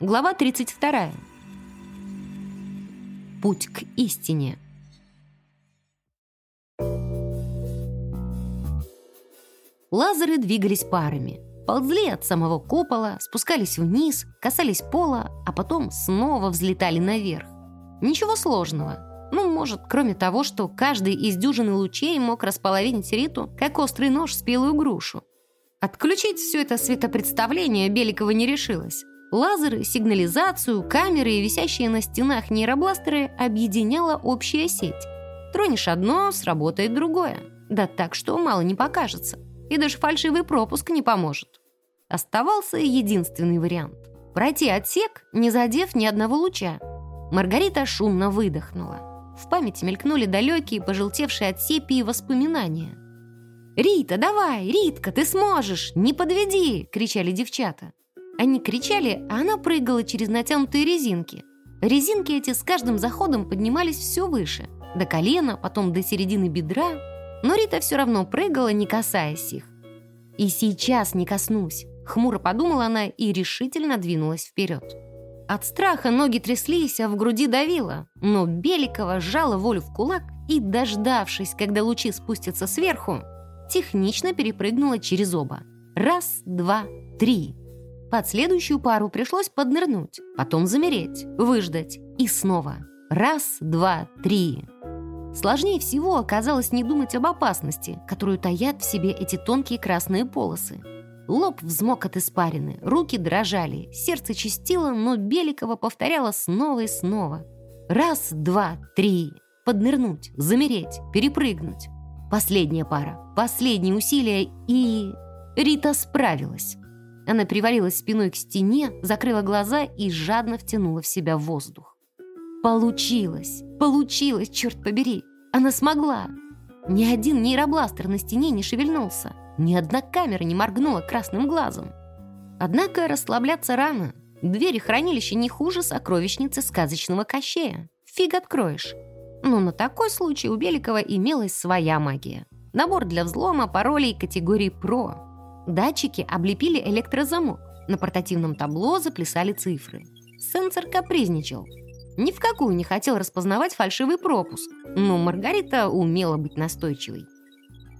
Глава 32. Путь к истине. Лазеры двигались парами. Ползли от самого купола, спускались вниз, касались пола, а потом снова взлетали наверх. Ничего сложного. Ну, может, кроме того, что каждый из дюжины лучей мог располовинить Риту, как острый нож спелую грушу. Отключить все это светопредставление Беликова не решилась. Лазеры, сигнализацию, камеры и висящие на стенах нейробластеры объединяла общая сеть. Тронешь одно, сработает другое. Да так, что мало не покажется. И даже фальшивый пропуск не поможет. Оставался единственный вариант. Пройти отсек, не задев ни одного луча. Маргарита шумно выдохнула. В памяти мелькнули далекие, пожелтевшие от сепии воспоминания. «Рита, давай! Ритка, ты сможешь! Не подведи!» — кричали девчата. Они кричали, а она прыгала через натянутые резинки. Резинки эти с каждым заходом поднимались все выше. До колена, потом до середины бедра. Но Рита все равно прыгала, не касаясь их. «И сейчас не коснусь», — хмуро подумала она и решительно двинулась вперед. От страха ноги тряслись, а в груди давило. Но Беликова сжала волю в кулак и, дождавшись, когда лучи спустятся сверху, технично перепрыгнула через оба. Раз, два, три. Под следующую пару пришлось поднырнуть, потом замереть, выждать и снова. Раз, два, три. Сложнее всего оказалось не думать об опасности, которую таят в себе эти тонкие красные полосы. Лоб взмок от испарины, руки дрожали, сердце чистило, но Беликова повторяла снова и снова. Раз, два, три. Поднырнуть, замереть, перепрыгнуть. Последняя пара, последние усилия и... Рита справилась. Она привалилась спиной к стене, закрыла глаза и жадно втянула в себя воздух. Получилось! Получилось, черт побери! Она смогла! Ни один нейробластер на стене не шевельнулся. Ни одна камера не моргнула красным глазом. Однако расслабляться рано. Двери хранилища не хуже сокровищницы сказочного кощея. Фиг откроешь. Но на такой случай у Беликова имелась своя магия. Набор для взлома паролей категории «Про». Датчики облепили электрозамок. На портативном табло заплясали цифры. Сенсор капризничал. Ни в какую не хотел распознавать фальшивый пропуск, но Маргарита умела быть настойчивой.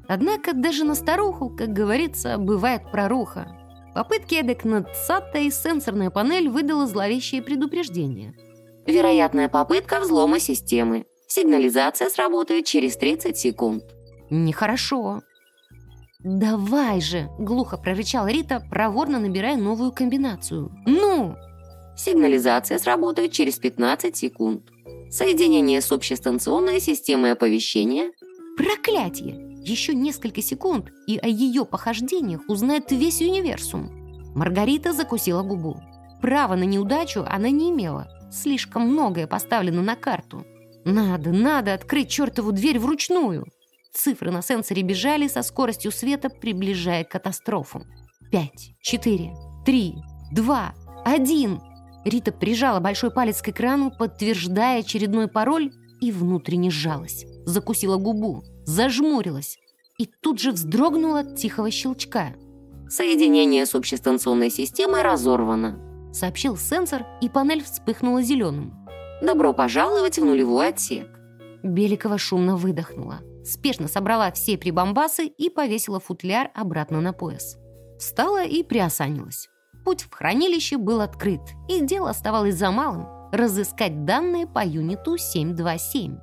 Однако даже на старуху, как говорится, бывает проруха. Попытки эдак над и сенсорная панель выдала зловещее предупреждение. Вероятная попытка взлома системы. Сигнализация сработает через 30 секунд. Нехорошо. «Давай же!» — глухо прорычал Рита, проворно набирая новую комбинацию. «Ну!» Сигнализация сработает через 15 секунд. Соединение с общестанционной системой оповещения. Проклятие! Еще несколько секунд, и о ее похождениях узнает весь универсум. Маргарита закусила губу. Права на неудачу она не имела. Слишком многое поставлено на карту. Надо, надо открыть чертову дверь вручную. Цифры на сенсоре бежали со скоростью света, приближая катастрофу. Пять, четыре, три, два, один. Рита прижала большой палец к экрану, подтверждая очередной пароль, и внутренне сжалась. Закусила губу, зажмурилась и тут же вздрогнула от тихого щелчка. «Соединение с общестанционной системой разорвано», сообщил сенсор, и панель вспыхнула зеленым. «Добро пожаловать в нулевой отсек». Беликова шумно выдохнула спешно собрала все прибамбасы и повесила футляр обратно на пояс. Встала и приосанилась. Путь в хранилище был открыт, и дело оставалось за малым — разыскать данные по юниту 727.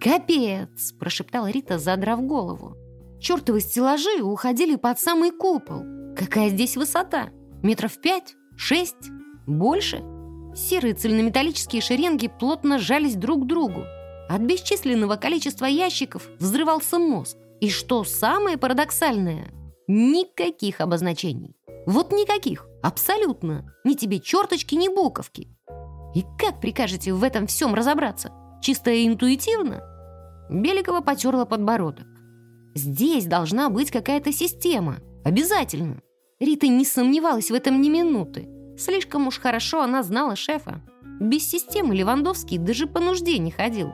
«Капец!» — прошептала Рита, задрав голову. «Чертовы стеллажи уходили под самый купол. Какая здесь высота? Метров пять? Шесть? Больше?» Серые цельнометаллические шеренги плотно жались друг к другу. От бесчисленного количества ящиков взрывался мозг. И что самое парадоксальное, никаких обозначений. Вот никаких, абсолютно. Ни тебе черточки, ни буковки. И как прикажете в этом всем разобраться? Чисто интуитивно? Беликова потерла подбородок. Здесь должна быть какая-то система. Обязательно. Рита не сомневалась в этом ни минуты. Слишком уж хорошо она знала шефа. Без системы Левандовский даже по нужде не ходил.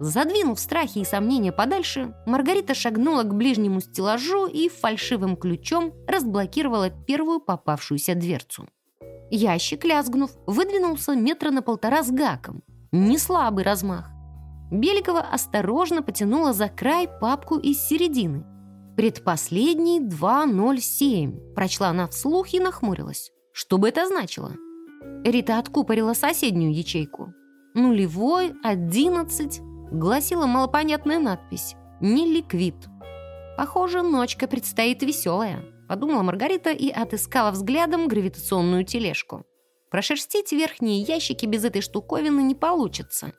Задвинув страхи и сомнения подальше, Маргарита шагнула к ближнему стеллажу и фальшивым ключом разблокировала первую попавшуюся дверцу. Ящик, лязгнув, выдвинулся метра на полтора с гаком. Не слабый размах. Беликова осторожно потянула за край папку из середины. «Предпоследний 207», прочла она вслух и нахмурилась. Что бы это значило? Рита откупорила соседнюю ячейку. «Нулевой, одиннадцать», гласила малопонятная надпись. «Не ликвид». Похоже, ночка предстоит веселая, подумала Маргарита и отыскала взглядом гравитационную тележку. Прошерстить верхние ящики без этой штуковины не получится.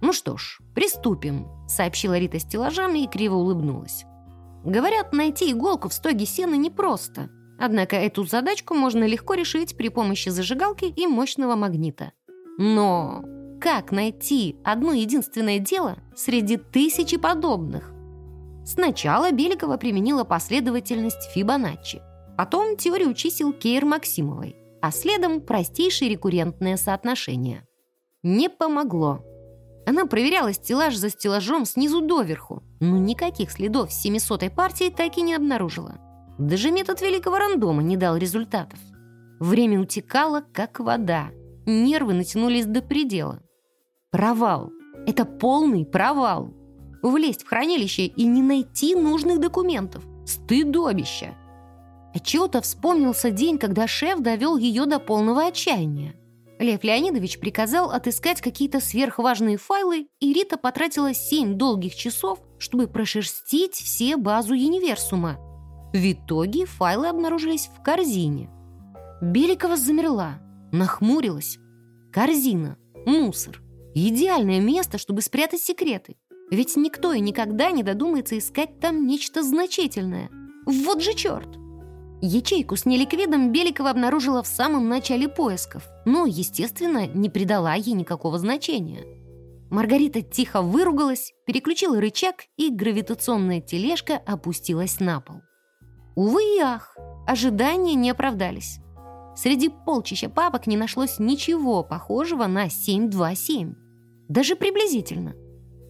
«Ну что ж, приступим», — сообщила Рита стеллажам и криво улыбнулась. Говорят, найти иголку в стоге сена непросто. Однако эту задачку можно легко решить при помощи зажигалки и мощного магнита. Но как найти одно единственное дело среди тысячи подобных? Сначала Беликова применила последовательность Фибоначчи, потом теорию чисел Кейр-Максимовой, а следом простейшее рекуррентное соотношение. Не помогло. Она проверяла стеллаж за стеллажом снизу доверху, но никаких следов 700-й партии так и не обнаружила. Даже метод великого рандома не дал результатов. Время утекало, как вода. Нервы натянулись до предела. Провал. Это полный провал. Влезть в хранилище и не найти нужных документов. Стыдобище. Отчего-то вспомнился день, когда шеф довел ее до полного отчаяния. Лев Леонидович приказал отыскать какие-то сверхважные файлы, и Рита потратила семь долгих часов, чтобы прошерстить все базу Универсума. В итоге файлы обнаружились в корзине. Беликова замерла, нахмурилась. Корзина, мусор. Идеальное место, чтобы спрятать секреты. Ведь никто и никогда не додумается искать там нечто значительное. Вот же черт! Ячейку с неликвидом Беликова обнаружила в самом начале поисков, но, естественно, не придала ей никакого значения. Маргарита тихо выругалась, переключила рычаг, и гравитационная тележка опустилась на пол. Увы и ах, ожидания не оправдались. Среди полчища папок не нашлось ничего похожего на 727. Даже приблизительно.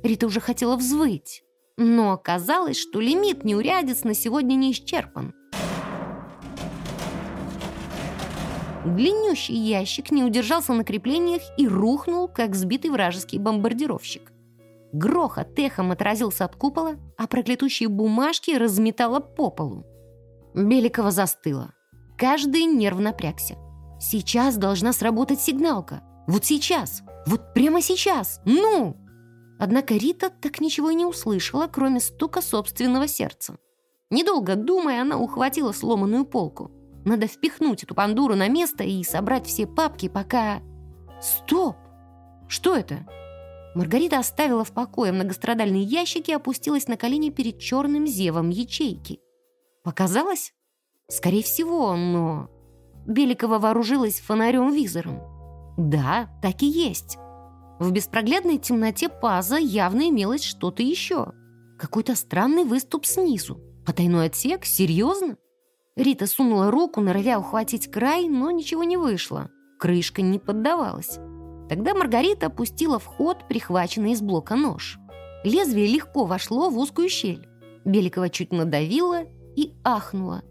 Рита уже хотела взвыть. Но оказалось, что лимит неурядиц на сегодня не исчерпан. Длиннющий ящик не удержался на креплениях и рухнул, как сбитый вражеский бомбардировщик. Грохот эхом отразился от купола, а проклятущие бумажки разметало по полу. Беликова застыла. Каждый нерв напрягся. Сейчас должна сработать сигналка. Вот сейчас. Вот прямо сейчас. Ну! Однако Рита так ничего и не услышала, кроме стука собственного сердца. Недолго думая, она ухватила сломанную полку. Надо впихнуть эту пандуру на место и собрать все папки, пока... Стоп! Что это? Маргарита оставила в покое многострадальные ящики и опустилась на колени перед черным зевом ячейки. Показалось? Скорее всего, но... Беликова вооружилась фонарем-визором. Да, так и есть. В беспроглядной темноте паза явно имелось что-то еще. Какой-то странный выступ снизу. Потайной отсек? Серьезно? Рита сунула руку, норовя ухватить край, но ничего не вышло. Крышка не поддавалась. Тогда Маргарита опустила в ход прихваченный из блока нож. Лезвие легко вошло в узкую щель. Беликова чуть надавила и ахнула.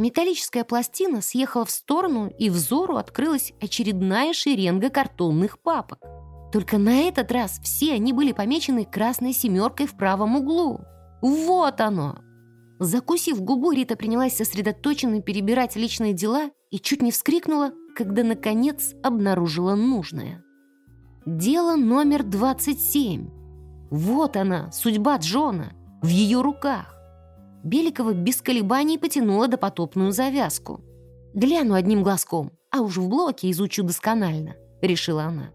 Металлическая пластина съехала в сторону, и взору открылась очередная шеренга картонных папок. Только на этот раз все они были помечены красной семеркой в правом углу. Вот оно! Закусив губу, Рита принялась сосредоточенно перебирать личные дела и чуть не вскрикнула, когда, наконец, обнаружила нужное. Дело номер 27. Вот она, судьба Джона, в ее руках. Беликова без колебаний потянула допотопную завязку. «Гляну одним глазком, а уж в блоке изучу досконально», — решила она.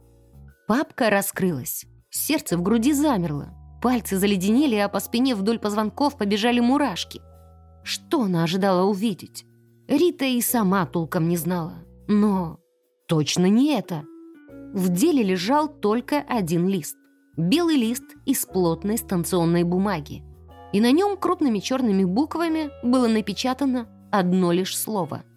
Папка раскрылась. Сердце в груди замерло. Пальцы заледенели, а по спине вдоль позвонков побежали мурашки. Что она ожидала увидеть? Рита и сама толком не знала. Но точно не это. В деле лежал только один лист. Белый лист из плотной станционной бумаги. И на нем крупными черными буквами было напечатано одно лишь слово —